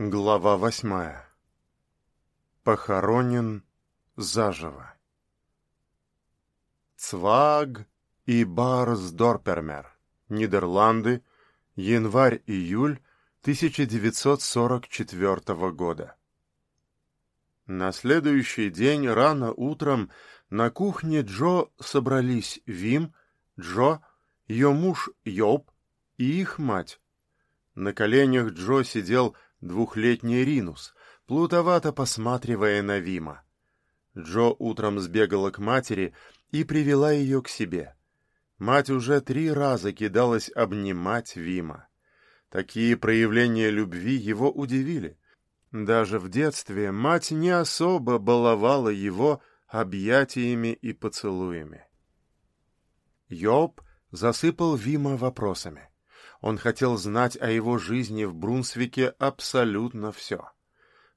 Глава восьмая. Похоронен заживо. Цваг и Барсдорпермер. Нидерланды. Январь-июль 1944 года. На следующий день рано утром на кухне Джо собрались Вим, Джо, ее муж Йоб и их мать. На коленях Джо сидел двухлетний Ринус, плутовато посматривая на Вима. Джо утром сбегала к матери и привела ее к себе. Мать уже три раза кидалась обнимать Вима. Такие проявления любви его удивили. Даже в детстве мать не особо баловала его объятиями и поцелуями. Йоб засыпал Вима вопросами. Он хотел знать о его жизни в Брунсвике абсолютно все.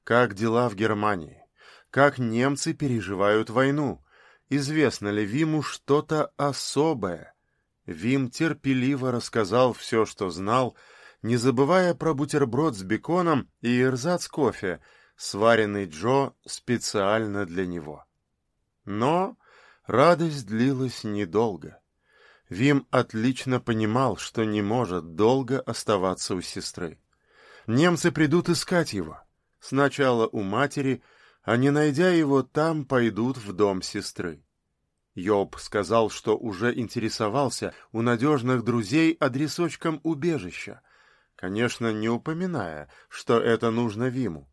Как дела в Германии? Как немцы переживают войну? Известно ли Виму что-то особое? Вим терпеливо рассказал все, что знал, не забывая про бутерброд с беконом и эрзац кофе, сваренный Джо специально для него. Но радость длилась недолго. Вим отлично понимал, что не может долго оставаться у сестры. Немцы придут искать его. Сначала у матери, а не найдя его там, пойдут в дом сестры. Йоб сказал, что уже интересовался у надежных друзей адресочком убежища, конечно, не упоминая, что это нужно Виму.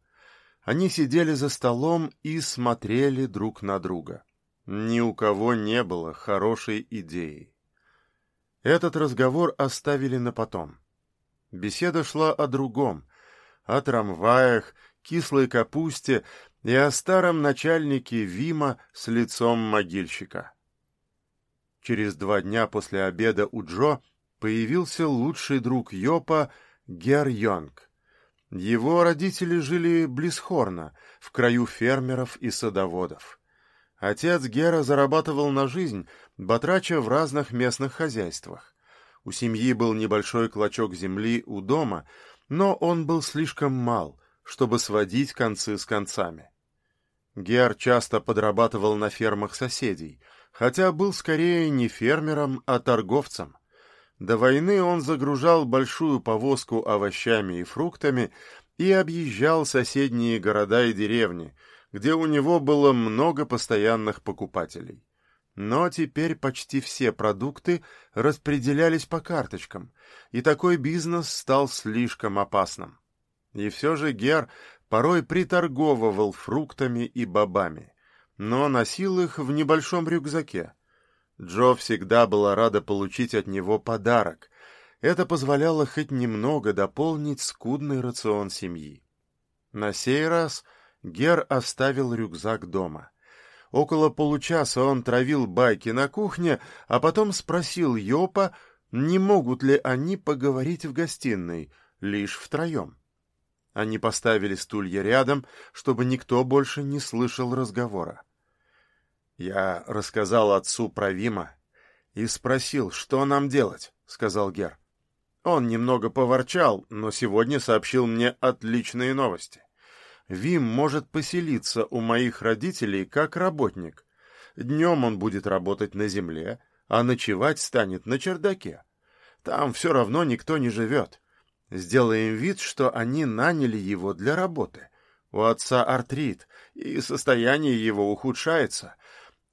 Они сидели за столом и смотрели друг на друга. Ни у кого не было хорошей идеи. Этот разговор оставили на потом. Беседа шла о другом, о трамваях, кислой капусте и о старом начальнике Вима с лицом могильщика. Через два дня после обеда у Джо появился лучший друг Йопа Гер Йонг. Его родители жили близ Хорна, в краю фермеров и садоводов. Отец Гера зарабатывал на жизнь, батрача в разных местных хозяйствах. У семьи был небольшой клочок земли у дома, но он был слишком мал, чтобы сводить концы с концами. Гер часто подрабатывал на фермах соседей, хотя был скорее не фермером, а торговцем. До войны он загружал большую повозку овощами и фруктами и объезжал соседние города и деревни, где у него было много постоянных покупателей. Но теперь почти все продукты распределялись по карточкам, и такой бизнес стал слишком опасным. И все же Гер порой приторговывал фруктами и бобами, но носил их в небольшом рюкзаке. Джо всегда была рада получить от него подарок. Это позволяло хоть немного дополнить скудный рацион семьи. На сей раз — Гер оставил рюкзак дома. Около получаса он травил байки на кухне, а потом спросил Йопа, не могут ли они поговорить в гостиной, лишь втроем. Они поставили стулья рядом, чтобы никто больше не слышал разговора. «Я рассказал отцу про Вима и спросил, что нам делать», — сказал Гер. Он немного поворчал, но сегодня сообщил мне отличные новости. Вим может поселиться у моих родителей как работник. Днем он будет работать на земле, а ночевать станет на чердаке. Там все равно никто не живет. Сделаем вид, что они наняли его для работы. У отца артрит, и состояние его ухудшается.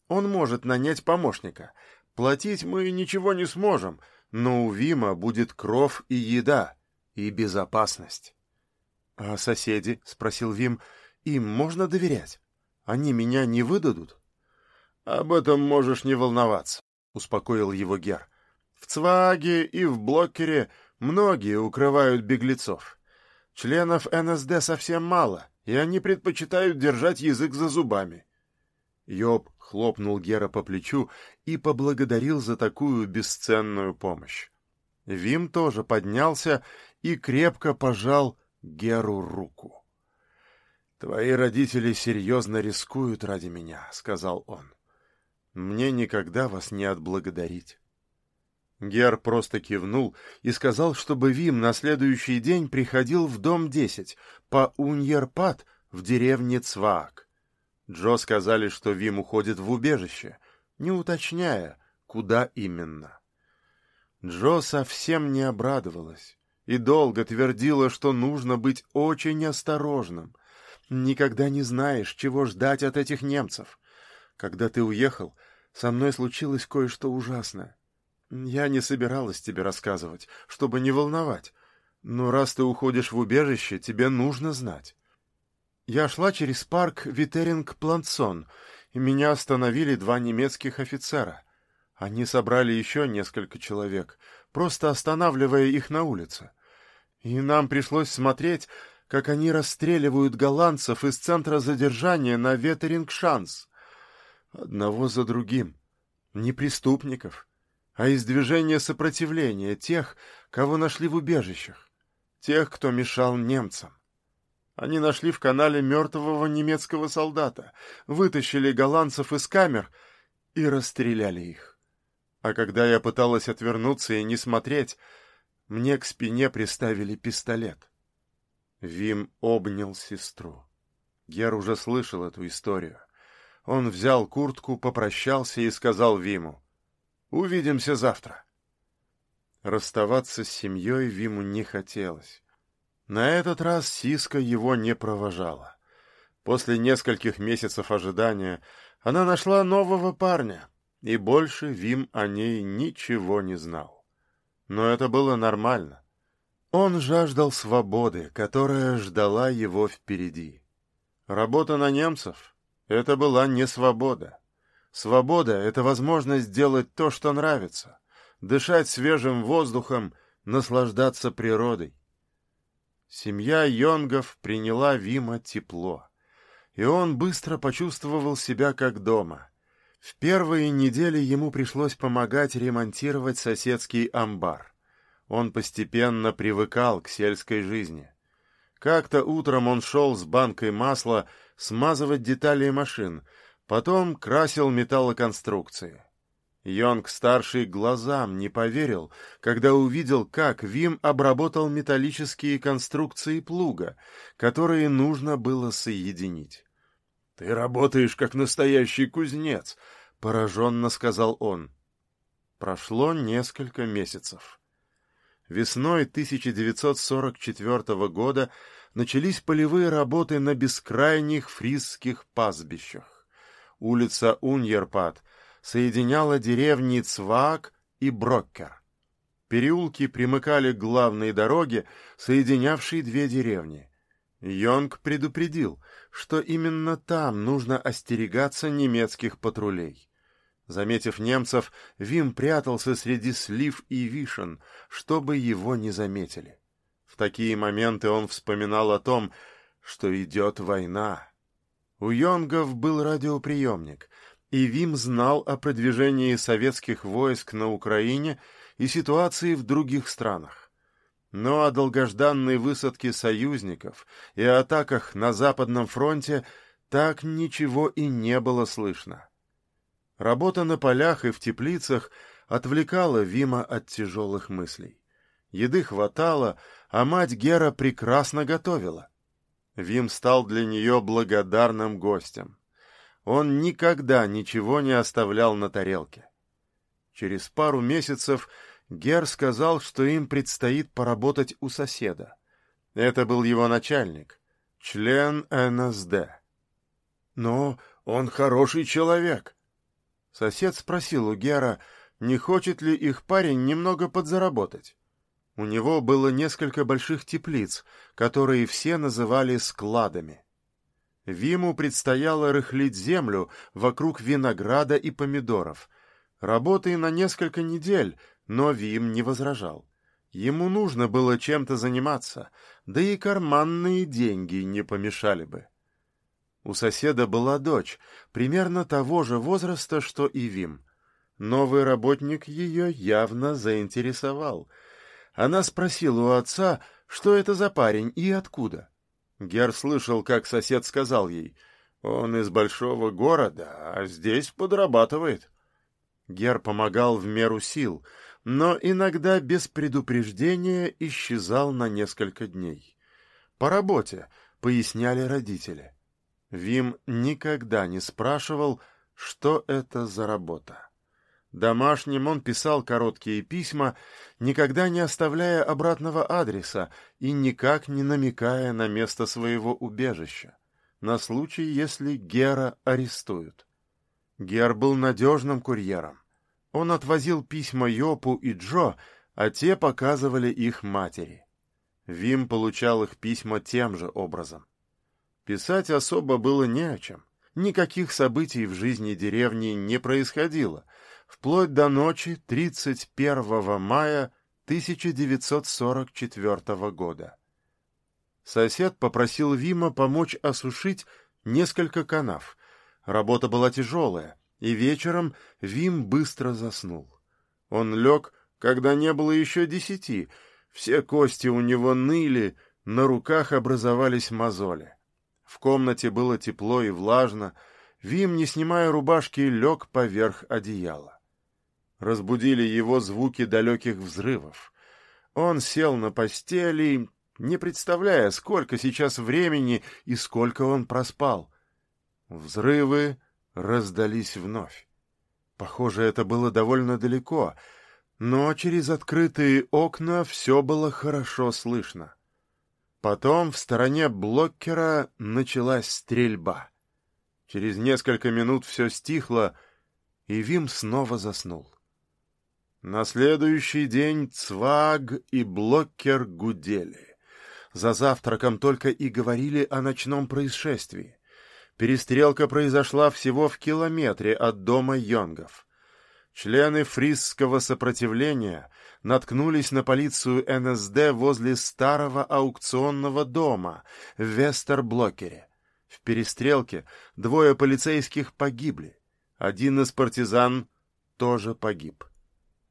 Он может нанять помощника. Платить мы ничего не сможем, но у Вима будет кров и еда, и безопасность. — А соседи? — спросил Вим. — Им можно доверять? Они меня не выдадут? — Об этом можешь не волноваться, — успокоил его Гер. — В Цваге и в Блокере многие укрывают беглецов. Членов НСД совсем мало, и они предпочитают держать язык за зубами. Йоб хлопнул Гера по плечу и поблагодарил за такую бесценную помощь. Вим тоже поднялся и крепко пожал Геру руку. «Твои родители серьезно рискуют ради меня», — сказал он. «Мне никогда вас не отблагодарить». Гер просто кивнул и сказал, чтобы Вим на следующий день приходил в дом 10 по Уньерпат в деревне Цваак. Джо сказали, что Вим уходит в убежище, не уточняя, куда именно. Джо совсем не обрадовалась и долго твердила, что нужно быть очень осторожным. Никогда не знаешь, чего ждать от этих немцев. Когда ты уехал, со мной случилось кое-что ужасное. Я не собиралась тебе рассказывать, чтобы не волновать. Но раз ты уходишь в убежище, тебе нужно знать. Я шла через парк Витеринг-Планцон, и меня остановили два немецких офицера. Они собрали еще несколько человек, просто останавливая их на улице. И нам пришлось смотреть, как они расстреливают голландцев из центра задержания на Ветеринг-Шанс. Одного за другим. Не преступников, а из движения сопротивления тех, кого нашли в убежищах, тех, кто мешал немцам. Они нашли в канале мертвого немецкого солдата, вытащили голландцев из камер и расстреляли их. А когда я пыталась отвернуться и не смотреть, мне к спине приставили пистолет. Вим обнял сестру. Гер уже слышал эту историю. Он взял куртку, попрощался и сказал Виму, Увидимся завтра. Расставаться с семьей Виму не хотелось. На этот раз Сиска его не провожала. После нескольких месяцев ожидания она нашла нового парня, и больше Вим о ней ничего не знал. Но это было нормально. Он жаждал свободы, которая ждала его впереди. Работа на немцев — это была не свобода. Свобода — это возможность делать то, что нравится, дышать свежим воздухом, наслаждаться природой. Семья Йонгов приняла Вима тепло, и он быстро почувствовал себя как дома. В первые недели ему пришлось помогать ремонтировать соседский амбар. Он постепенно привыкал к сельской жизни. Как-то утром он шел с банкой масла смазывать детали машин — Потом красил металлоконструкции. Йонг-старший глазам не поверил, когда увидел, как Вим обработал металлические конструкции плуга, которые нужно было соединить. — Ты работаешь как настоящий кузнец, — пораженно сказал он. Прошло несколько месяцев. Весной 1944 года начались полевые работы на бескрайних фризских пастбищах улица Уньерпад, соединяла деревни Цвак и Броккер. Переулки примыкали к главной дороге, соединявшей две деревни. Йонг предупредил, что именно там нужно остерегаться немецких патрулей. Заметив немцев, Вим прятался среди слив и вишен, чтобы его не заметили. В такие моменты он вспоминал о том, что идет война, у Йонгов был радиоприемник, и Вим знал о продвижении советских войск на Украине и ситуации в других странах. Но о долгожданной высадке союзников и атаках на Западном фронте так ничего и не было слышно. Работа на полях и в теплицах отвлекала Вима от тяжелых мыслей. Еды хватало, а мать Гера прекрасно готовила. Вим стал для нее благодарным гостем. Он никогда ничего не оставлял на тарелке. Через пару месяцев Гер сказал, что им предстоит поработать у соседа. Это был его начальник, член НСД. «Но он хороший человек». Сосед спросил у Гера, не хочет ли их парень немного подзаработать. У него было несколько больших теплиц, которые все называли складами. Виму предстояло рыхлить землю вокруг винограда и помидоров. Работы на несколько недель, но Вим не возражал. Ему нужно было чем-то заниматься, да и карманные деньги не помешали бы. У соседа была дочь, примерно того же возраста, что и Вим. Новый работник ее явно заинтересовал — она спросила у отца, что это за парень и откуда. Гер слышал, как сосед сказал ей, «Он из большого города, а здесь подрабатывает». Гер помогал в меру сил, но иногда без предупреждения исчезал на несколько дней. По работе, поясняли родители. Вим никогда не спрашивал, что это за работа. Домашним он писал короткие письма, никогда не оставляя обратного адреса и никак не намекая на место своего убежища, на случай, если Гера арестуют. Гер был надежным курьером. Он отвозил письма Йопу и Джо, а те показывали их матери. Вим получал их письма тем же образом. Писать особо было не о чем. Никаких событий в жизни деревни не происходило, вплоть до ночи 31 мая 1944 года. Сосед попросил Вима помочь осушить несколько канав. Работа была тяжелая, и вечером Вим быстро заснул. Он лег, когда не было еще десяти, все кости у него ныли, на руках образовались мозоли. В комнате было тепло и влажно. Вим, не снимая рубашки, лег поверх одеяла. Разбудили его звуки далеких взрывов. Он сел на постели, не представляя, сколько сейчас времени и сколько он проспал. Взрывы раздались вновь. Похоже, это было довольно далеко, но через открытые окна все было хорошо слышно. Потом в стороне блокера началась стрельба. Через несколько минут все стихло, и Вим снова заснул. На следующий день Цваг и Блокер гудели. За завтраком только и говорили о ночном происшествии. Перестрелка произошла всего в километре от дома Йонгов. Члены фрисского сопротивления наткнулись на полицию НСД возле старого аукционного дома в Вестерблокере. В перестрелке двое полицейских погибли. Один из партизан тоже погиб.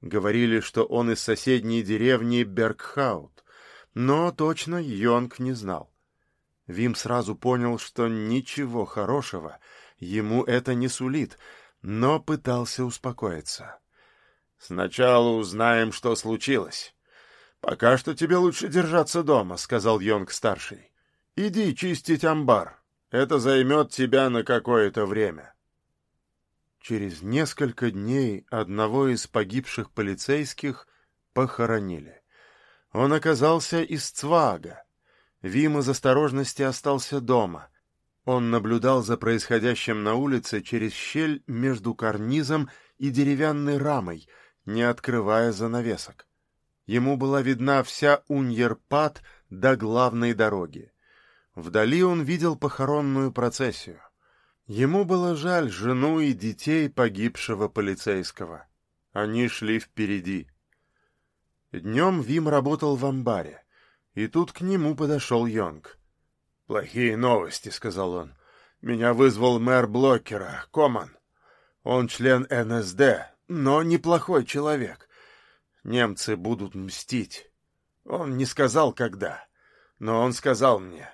Говорили, что он из соседней деревни Бергхаут, но точно Йонг не знал. Вим сразу понял, что ничего хорошего ему это не сулит — но пытался успокоиться. «Сначала узнаем, что случилось. Пока что тебе лучше держаться дома», — сказал Йонг-старший. «Иди чистить амбар. Это займет тебя на какое-то время». Через несколько дней одного из погибших полицейских похоронили. Он оказался из Цвага. Вим из осторожности остался дома — он наблюдал за происходящим на улице через щель между карнизом и деревянной рамой, не открывая занавесок. Ему была видна вся Уньерпад до главной дороги. Вдали он видел похоронную процессию. Ему было жаль жену и детей погибшего полицейского. Они шли впереди. Днем Вим работал в амбаре, и тут к нему подошел Йонг. «Плохие новости», — сказал он. «Меня вызвал мэр Блокера, Коман. Он член НСД, но неплохой человек. Немцы будут мстить. Он не сказал, когда, но он сказал мне,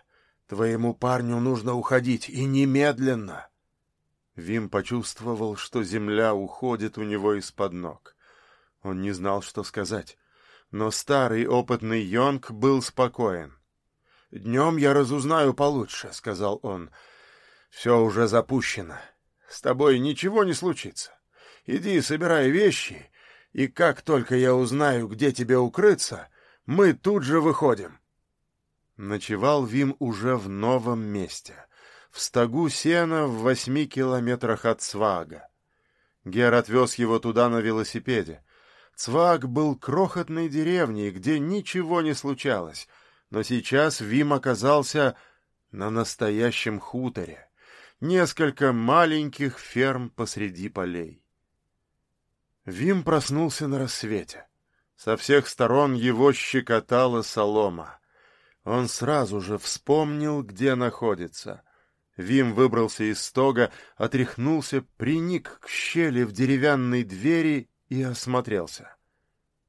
твоему парню нужно уходить, и немедленно». Вим почувствовал, что земля уходит у него из-под ног. Он не знал, что сказать, но старый опытный Йонг был спокоен. «Днем я разузнаю получше», — сказал он. «Все уже запущено. С тобой ничего не случится. Иди, собирай вещи, и как только я узнаю, где тебе укрыться, мы тут же выходим». Ночевал Вим уже в новом месте, в стогу сена в восьми километрах от Цвага. Гер отвез его туда на велосипеде. Цваг был крохотной деревней, где ничего не случалось — но сейчас Вим оказался на настоящем хуторе. Несколько маленьких ферм посреди полей. Вим проснулся на рассвете. Со всех сторон его щекотала солома. Он сразу же вспомнил, где находится. Вим выбрался из стога, отряхнулся, приник к щели в деревянной двери и осмотрелся.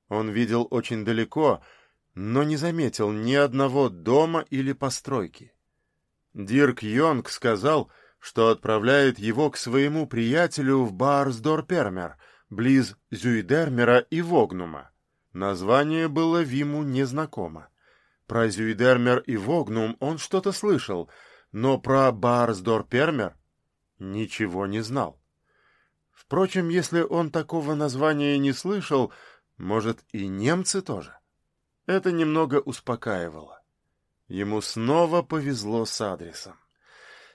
Он видел очень далеко — но не заметил ни одного дома или постройки. Дирк Йонг сказал, что отправляет его к своему приятелю в Барсдор-Пермер, близ Зюйдермера и Вогнума. Название было Виму незнакомо. Про Зюйдермер и Вогнум он что-то слышал, но про Барсдор-Пермер ничего не знал. Впрочем, если он такого названия не слышал, может, и немцы тоже? Это немного успокаивало. Ему снова повезло с адресом.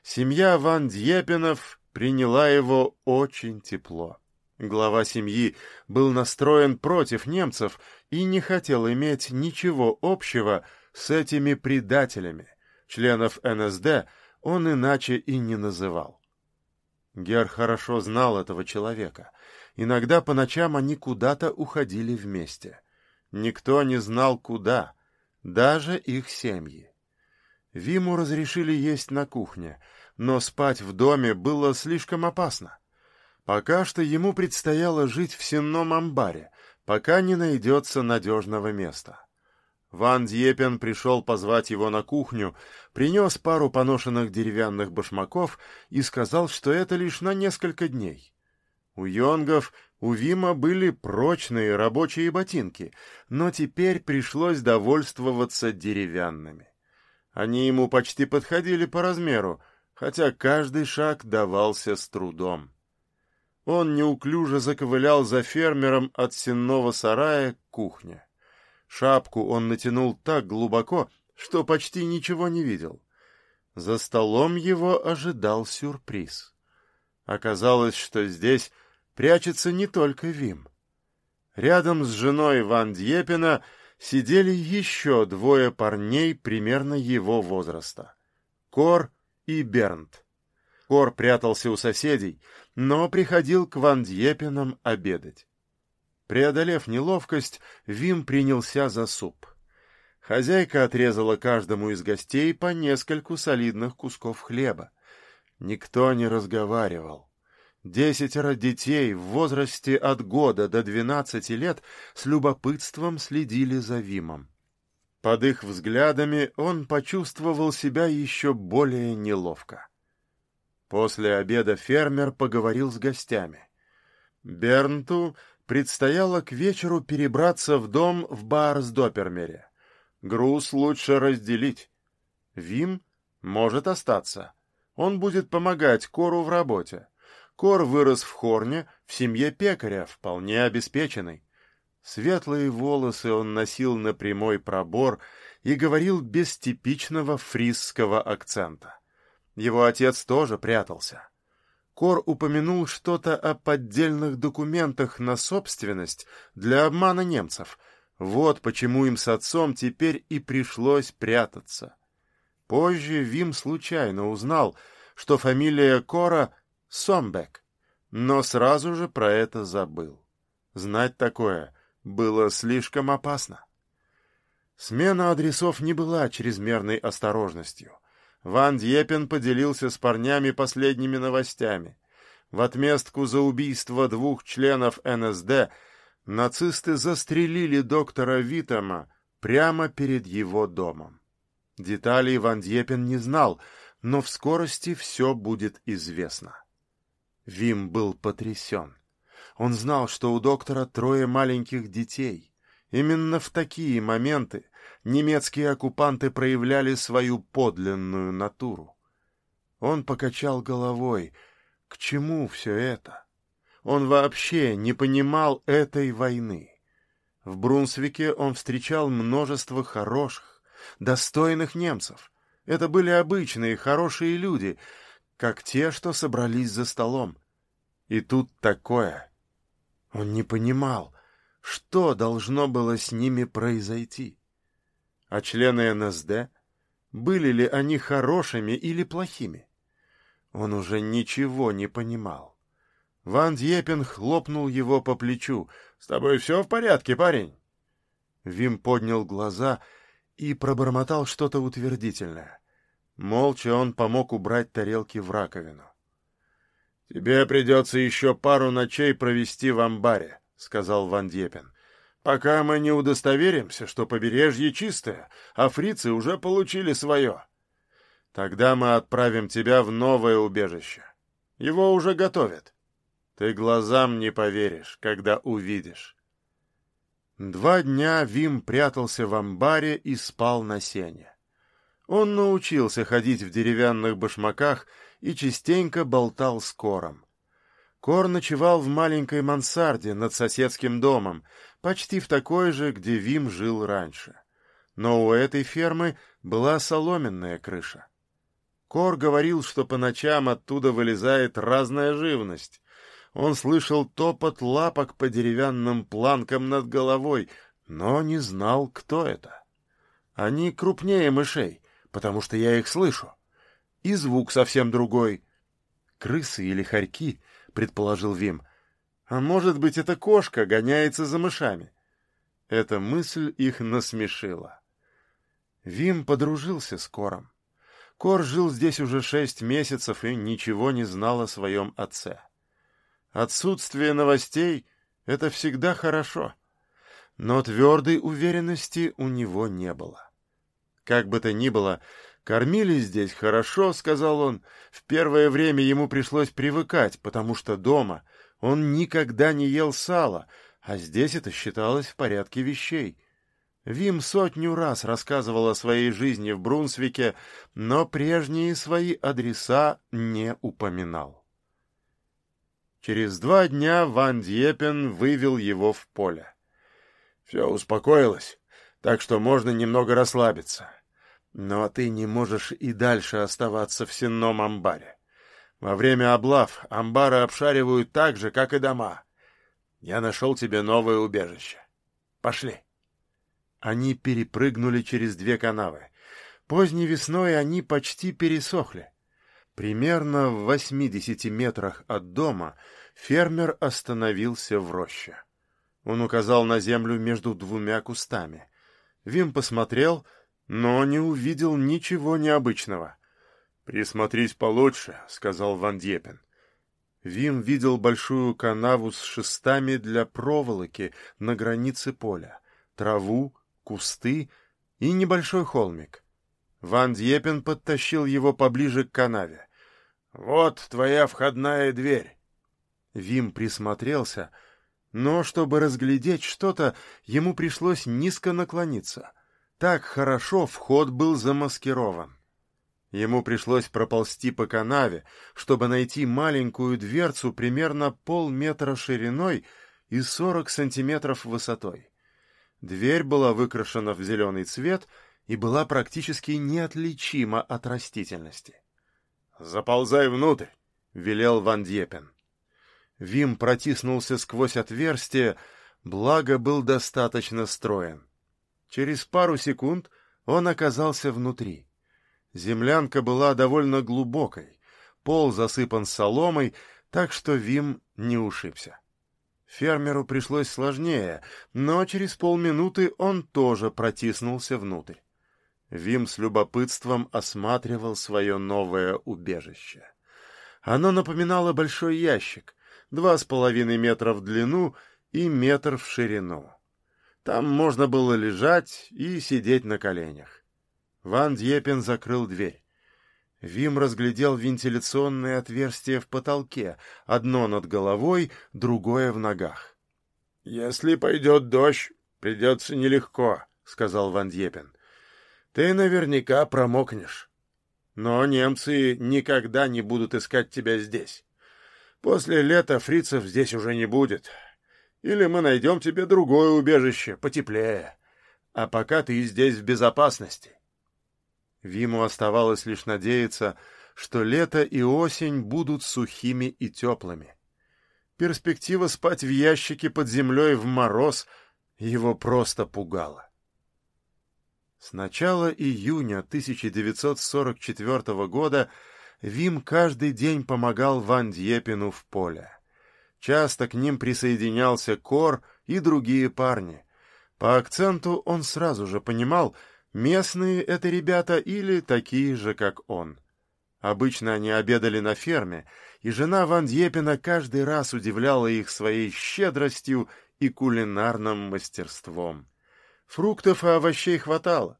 Семья Ван Дьепинов приняла его очень тепло. Глава семьи был настроен против немцев и не хотел иметь ничего общего с этими предателями. Членов НСД он иначе и не называл. Гер хорошо знал этого человека. Иногда по ночам они куда-то уходили вместе. Никто не знал, куда, даже их семьи. Виму разрешили есть на кухне, но спать в доме было слишком опасно. Пока что ему предстояло жить в сенном амбаре, пока не найдется надежного места. Ван Дьепен пришел позвать его на кухню, принес пару поношенных деревянных башмаков и сказал, что это лишь на несколько дней. У Йонгов, у Вима были прочные рабочие ботинки, но теперь пришлось довольствоваться деревянными. Они ему почти подходили по размеру, хотя каждый шаг давался с трудом. Он неуклюже заковылял за фермером от сенного сарая к кухне. Шапку он натянул так глубоко, что почти ничего не видел. За столом его ожидал сюрприз. Оказалось, что здесь прячется не только Вим. Рядом с женой Ван Дьепина сидели еще двое парней примерно его возраста — Кор и Бернт. Кор прятался у соседей, но приходил к Ван Дьепинам обедать. Преодолев неловкость, Вим принялся за суп. Хозяйка отрезала каждому из гостей по нескольку солидных кусков хлеба. Никто не разговаривал. Десятеро детей в возрасте от года до двенадцати лет с любопытством следили за Вимом. Под их взглядами он почувствовал себя еще более неловко. После обеда фермер поговорил с гостями. Бернту предстояло к вечеру перебраться в дом в Барсдопермере. Груз лучше разделить. Вим может остаться. Он будет помогать Кору в работе. Кор вырос в Хорне, в семье пекаря, вполне обеспеченный. Светлые волосы он носил на прямой пробор и говорил без типичного фрисского акцента. Его отец тоже прятался. Кор упомянул что-то о поддельных документах на собственность для обмана немцев. Вот почему им с отцом теперь и пришлось прятаться. Позже Вим случайно узнал, что фамилия Кора — Сомбек, но сразу же про это забыл. Знать такое было слишком опасно. Смена адресов не была чрезмерной осторожностью — Ван Дьепен поделился с парнями последними новостями. В отместку за убийство двух членов НСД нацисты застрелили доктора Витама прямо перед его домом. Деталей Ван Дьепен не знал, но в скорости все будет известно. Вим был потрясен. Он знал, что у доктора трое маленьких детей. Именно в такие моменты немецкие оккупанты проявляли свою подлинную натуру. Он покачал головой. К чему все это? Он вообще не понимал этой войны. В Брунсвике он встречал множество хороших, достойных немцев. Это были обычные, хорошие люди, как те, что собрались за столом. И тут такое. Он не понимал, что должно было с ними произойти. А члены НСД? Были ли они хорошими или плохими? Он уже ничего не понимал. Ван Дьепен хлопнул его по плечу. — С тобой все в порядке, парень? Вим поднял глаза и пробормотал что-то утвердительное. Молча он помог убрать тарелки в раковину. — Тебе придется еще пару ночей провести в амбаре, — сказал Ван Дьепен пока мы не удостоверимся, что побережье чистое, а фрицы уже получили свое. Тогда мы отправим тебя в новое убежище. Его уже готовят. Ты глазам не поверишь, когда увидишь. Два дня Вим прятался в амбаре и спал на сене. Он научился ходить в деревянных башмаках и частенько болтал с Кором. Кор ночевал в маленькой мансарде над соседским домом, почти в такой же, где Вим жил раньше. Но у этой фермы была соломенная крыша. Кор говорил, что по ночам оттуда вылезает разная живность. Он слышал топот лапок по деревянным планкам над головой, но не знал, кто это. Они крупнее мышей, потому что я их слышу. И звук совсем другой. Крысы или хорьки, предположил Вим. А может быть, эта кошка гоняется за мышами. Эта мысль их насмешила. Вим подружился с Кором. Кор жил здесь уже шесть месяцев и ничего не знал о своем отце. Отсутствие новостей — это всегда хорошо, но твердой уверенности у него не было. Как бы то ни было, кормили здесь хорошо, — сказал он. В первое время ему пришлось привыкать, потому что дома он никогда не ел сала, а здесь это считалось в порядке вещей — Вим сотню раз рассказывал о своей жизни в Брунсвике, но прежние свои адреса не упоминал. Через два дня Ван Дьепен вывел его в поле. «Все успокоилось, так что можно немного расслабиться. Но ты не можешь и дальше оставаться в сенном амбаре. Во время облав амбары обшаривают так же, как и дома. Я нашел тебе новое убежище. Пошли». Они перепрыгнули через две канавы. Поздней весной они почти пересохли. Примерно в восьмидесяти метрах от дома фермер остановился в роще. Он указал на землю между двумя кустами. Вим посмотрел, но не увидел ничего необычного. «Присмотрись получше», — сказал Ван Дьепен. Вим видел большую канаву с шестами для проволоки на границе поля, траву, кусты и небольшой холмик. Ван Дьепен подтащил его поближе к канаве. «Вот твоя входная дверь». Вим присмотрелся, но, чтобы разглядеть что-то, ему пришлось низко наклониться. Так хорошо вход был замаскирован. Ему пришлось проползти по канаве, чтобы найти маленькую дверцу примерно полметра шириной и сорок сантиметров высотой. Дверь была выкрашена в зеленый цвет и была практически неотличима от растительности. «Заползай внутрь!» — велел Ван Дьепен. Вим протиснулся сквозь отверстие, благо был достаточно строен. Через пару секунд он оказался внутри. Землянка была довольно глубокой, пол засыпан соломой, так что Вим не ушибся. Фермеру пришлось сложнее, но через полминуты он тоже протиснулся внутрь. Вим с любопытством осматривал свое новое убежище. Оно напоминало большой ящик, два с половиной метра в длину и метр в ширину. Там можно было лежать и сидеть на коленях. Ван Дьепен закрыл дверь. Вим разглядел вентиляционные отверстия в потолке, одно над головой, другое в ногах. — Если пойдет дождь, придется нелегко, — сказал Ван Дьепен. — Ты наверняка промокнешь. Но немцы никогда не будут искать тебя здесь. После лета фрицев здесь уже не будет. Или мы найдем тебе другое убежище, потеплее. А пока ты здесь в безопасности. Виму оставалось лишь надеяться, что лето и осень будут сухими и теплыми. Перспектива спать в ящике под землей в мороз его просто пугала. С начала июня 1944 года Вим каждый день помогал Ван Дьепину в поле. Часто к ним присоединялся Кор и другие парни. По акценту он сразу же понимал, Местные это ребята или такие же, как он. Обычно они обедали на ферме, и жена Ван Дьепина каждый раз удивляла их своей щедростью и кулинарным мастерством. Фруктов и овощей хватало.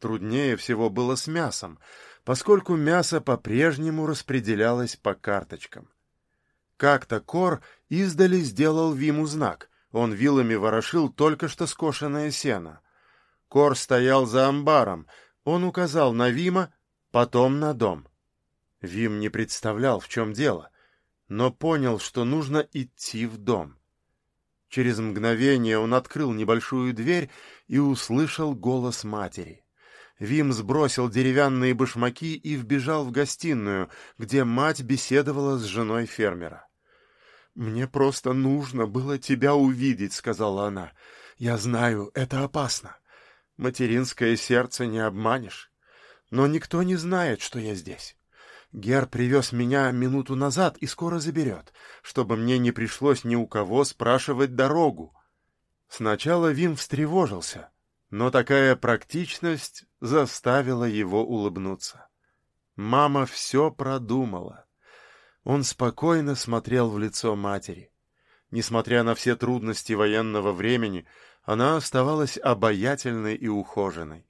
Труднее всего было с мясом, поскольку мясо по-прежнему распределялось по карточкам. Как-то Кор издали сделал Виму знак. Он вилами ворошил только что скошенное сено. Кор стоял за амбаром. Он указал на Вима, потом на дом. Вим не представлял, в чем дело, но понял, что нужно идти в дом. Через мгновение он открыл небольшую дверь и услышал голос матери. Вим сбросил деревянные башмаки и вбежал в гостиную, где мать беседовала с женой фермера. «Мне просто нужно было тебя увидеть», — сказала она. «Я знаю, это опасно. Материнское сердце не обманешь. Но никто не знает, что я здесь. Гер привез меня минуту назад и скоро заберет, чтобы мне не пришлось ни у кого спрашивать дорогу. Сначала Вим встревожился, но такая практичность заставила его улыбнуться. Мама все продумала. Он спокойно смотрел в лицо матери. Несмотря на все трудности военного времени, она оставалась обаятельной и ухоженной.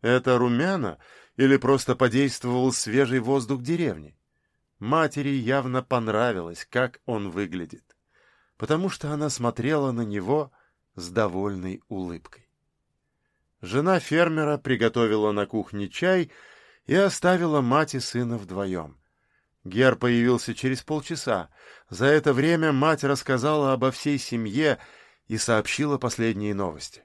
Это румяна или просто подействовал свежий воздух деревни? Матери явно понравилось, как он выглядит, потому что она смотрела на него с довольной улыбкой. Жена фермера приготовила на кухне чай и оставила мать и сына вдвоем. Гер появился через полчаса. За это время мать рассказала обо всей семье и сообщила последние новости.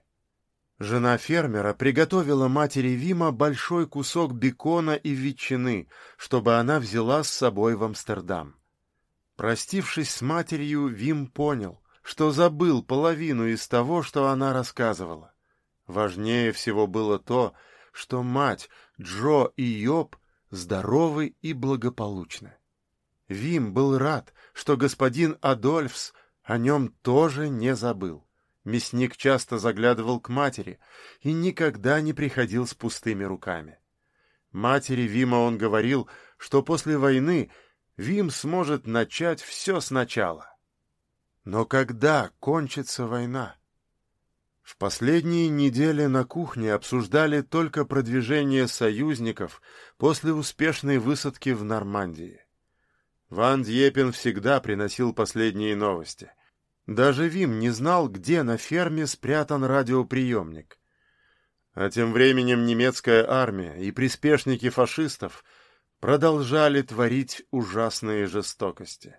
Жена фермера приготовила матери Вима большой кусок бекона и ветчины, чтобы она взяла с собой в Амстердам. Простившись с матерью, Вим понял, что забыл половину из того, что она рассказывала. Важнее всего было то, что мать, Джо и Йоб здоровы и благополучны. Вим был рад, что господин Адольфс о нем тоже не забыл. Мясник часто заглядывал к матери и никогда не приходил с пустыми руками. Матери Вима он говорил, что после войны Вим сможет начать все сначала. Но когда кончится война? В последние недели на кухне обсуждали только продвижение союзников после успешной высадки в Нормандии. Ван Дьепен всегда приносил последние новости — даже Вим не знал, где на ферме спрятан радиоприемник. А тем временем немецкая армия и приспешники фашистов продолжали творить ужасные жестокости.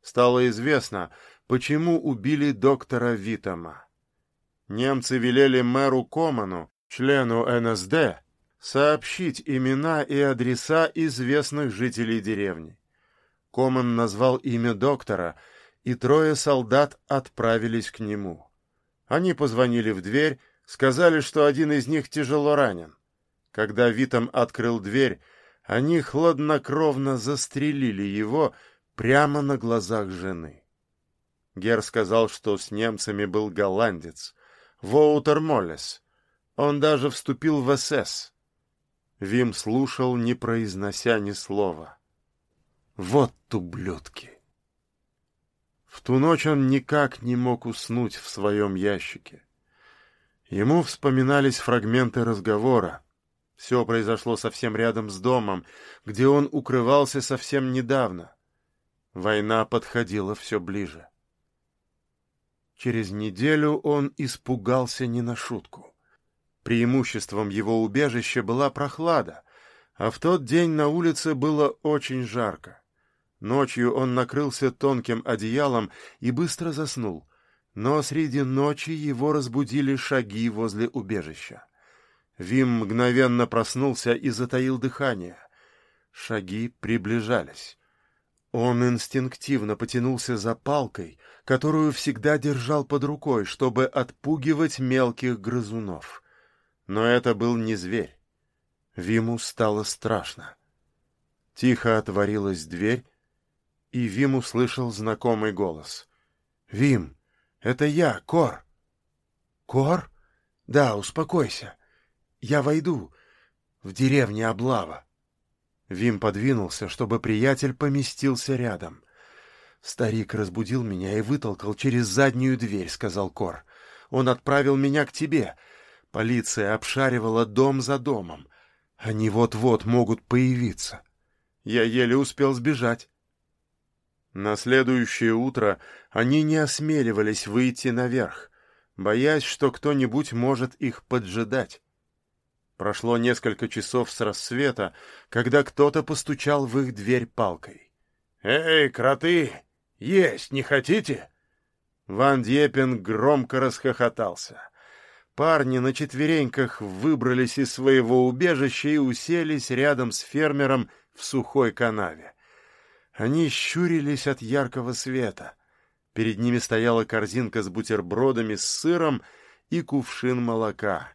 Стало известно, почему убили доктора Витама. Немцы велели мэру Коману, члену НСД, сообщить имена и адреса известных жителей деревни. Коман назвал имя доктора — и трое солдат отправились к нему. Они позвонили в дверь, сказали, что один из них тяжело ранен. Когда Витам открыл дверь, они хладнокровно застрелили его прямо на глазах жены. Гер сказал, что с немцами был голландец, Воутер Моллес. Он даже вступил в СС. Вим слушал, не произнося ни слова. Вот ублюдки! В ту ночь он никак не мог уснуть в своем ящике. Ему вспоминались фрагменты разговора. Все произошло совсем рядом с домом, где он укрывался совсем недавно. Война подходила все ближе. Через неделю он испугался не на шутку. Преимуществом его убежища была прохлада, а в тот день на улице было очень жарко. Ночью он накрылся тонким одеялом и быстро заснул, но среди ночи его разбудили шаги возле убежища. Вим мгновенно проснулся и затаил дыхание. Шаги приближались. Он инстинктивно потянулся за палкой, которую всегда держал под рукой, чтобы отпугивать мелких грызунов. Но это был не зверь. Виму стало страшно. Тихо отворилась дверь, и Вим услышал знакомый голос. «Вим, это я, Кор». «Кор? Да, успокойся. Я войду. В деревне облава». Вим подвинулся, чтобы приятель поместился рядом. «Старик разбудил меня и вытолкал через заднюю дверь», — сказал Кор. «Он отправил меня к тебе. Полиция обшаривала дом за домом. Они вот-вот могут появиться. Я еле успел сбежать. На следующее утро они не осмеливались выйти наверх, боясь, что кто-нибудь может их поджидать. Прошло несколько часов с рассвета, когда кто-то постучал в их дверь палкой. «Эй, кроты, есть не хотите?» Ван Дьепен громко расхохотался. Парни на четвереньках выбрались из своего убежища и уселись рядом с фермером в сухой канаве. Они щурились от яркого света. Перед ними стояла корзинка с бутербродами с сыром и кувшин молока.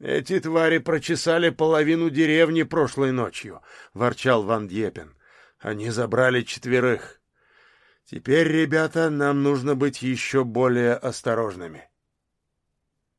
«Эти твари прочесали половину деревни прошлой ночью», — ворчал Ван Дьепен. «Они забрали четверых. Теперь, ребята, нам нужно быть еще более осторожными».